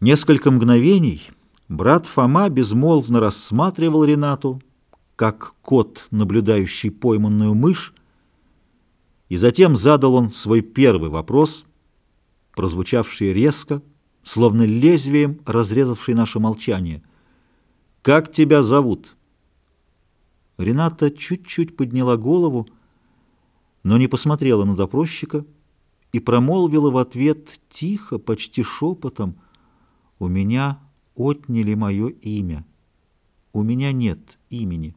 Несколько мгновений брат Фома безмолвно рассматривал Ренату, как кот, наблюдающий пойманную мышь, и затем задал он свой первый вопрос, прозвучавший резко, словно лезвием разрезавший наше молчание. «Как тебя зовут?» Рената чуть-чуть подняла голову, но не посмотрела на допросчика и промолвила в ответ тихо, почти шепотом, «У меня отняли мое имя. У меня нет имени».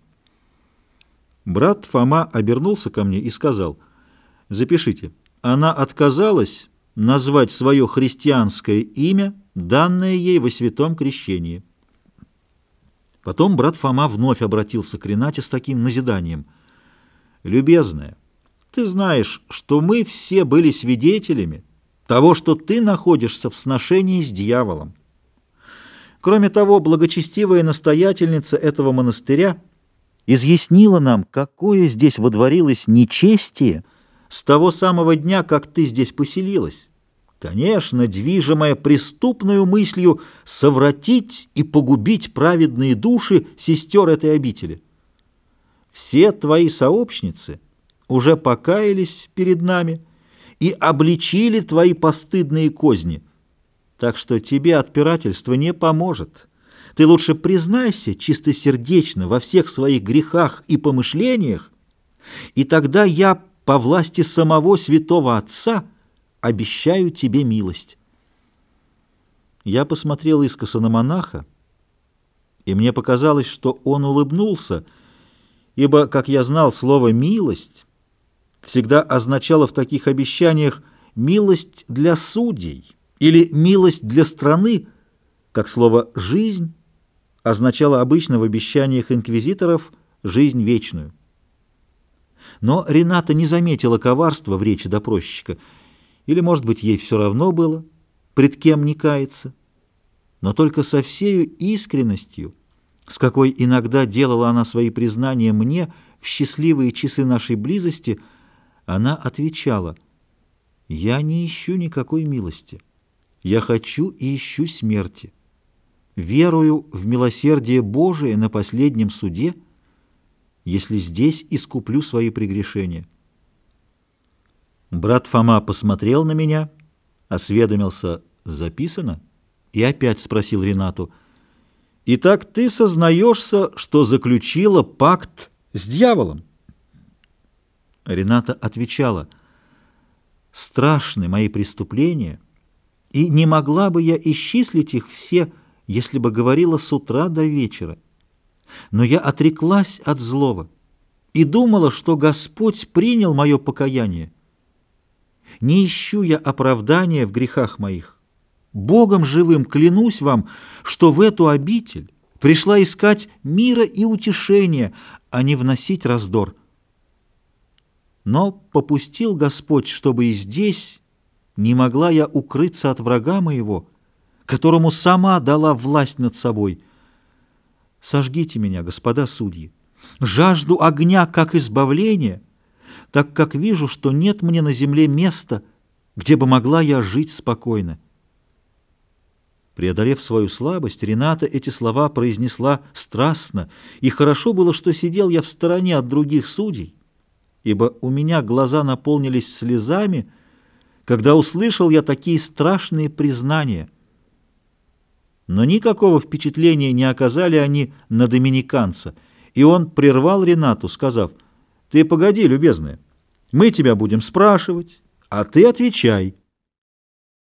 Брат Фома обернулся ко мне и сказал, «Запишите, она отказалась назвать свое христианское имя, данное ей во святом крещении». Потом брат Фома вновь обратился к Ренате с таким назиданием. «Любезная, ты знаешь, что мы все были свидетелями того, что ты находишься в сношении с дьяволом. Кроме того, благочестивая настоятельница этого монастыря изъяснила нам, какое здесь водворилось нечестие с того самого дня, как ты здесь поселилась. Конечно, движимая преступную мыслью совратить и погубить праведные души сестер этой обители. Все твои сообщницы уже покаялись перед нами и обличили твои постыдные козни – так что тебе отпирательство не поможет. Ты лучше признайся чистосердечно во всех своих грехах и помышлениях, и тогда я по власти самого святого Отца обещаю тебе милость. Я посмотрел искоса на монаха, и мне показалось, что он улыбнулся, ибо, как я знал, слово «милость» всегда означало в таких обещаниях «милость для судей» или милость для страны, как слово «жизнь» означало обычно в обещаниях инквизиторов жизнь вечную. Но Рената не заметила коварства в речи допросчика, или, может быть, ей все равно было, пред кем не кается, но только со всею искренностью, с какой иногда делала она свои признания мне в счастливые часы нашей близости, она отвечала, «Я не ищу никакой милости». Я хочу и ищу смерти. Верую в милосердие Божие на последнем суде, если здесь искуплю свои прегрешения. Брат Фома посмотрел на меня, осведомился «Записано?» и опять спросил Ренату «Итак ты сознаешься, что заключила пакт с дьяволом?» Рената отвечала «Страшны мои преступления» И не могла бы я исчислить их все, если бы говорила с утра до вечера. Но я отреклась от злого и думала, что Господь принял мое покаяние. Не ищу я оправдания в грехах моих. Богом живым клянусь вам, что в эту обитель пришла искать мира и утешения, а не вносить раздор. Но попустил Господь, чтобы и здесь не могла я укрыться от врага моего, которому сама дала власть над собой. Сожгите меня, господа судьи, жажду огня как избавления, так как вижу, что нет мне на земле места, где бы могла я жить спокойно. Преодолев свою слабость, Рената эти слова произнесла страстно, и хорошо было, что сидел я в стороне от других судей, ибо у меня глаза наполнились слезами, когда услышал я такие страшные признания. Но никакого впечатления не оказали они на доминиканца, и он прервал Ренату, сказав, «Ты погоди, любезная, мы тебя будем спрашивать, а ты отвечай».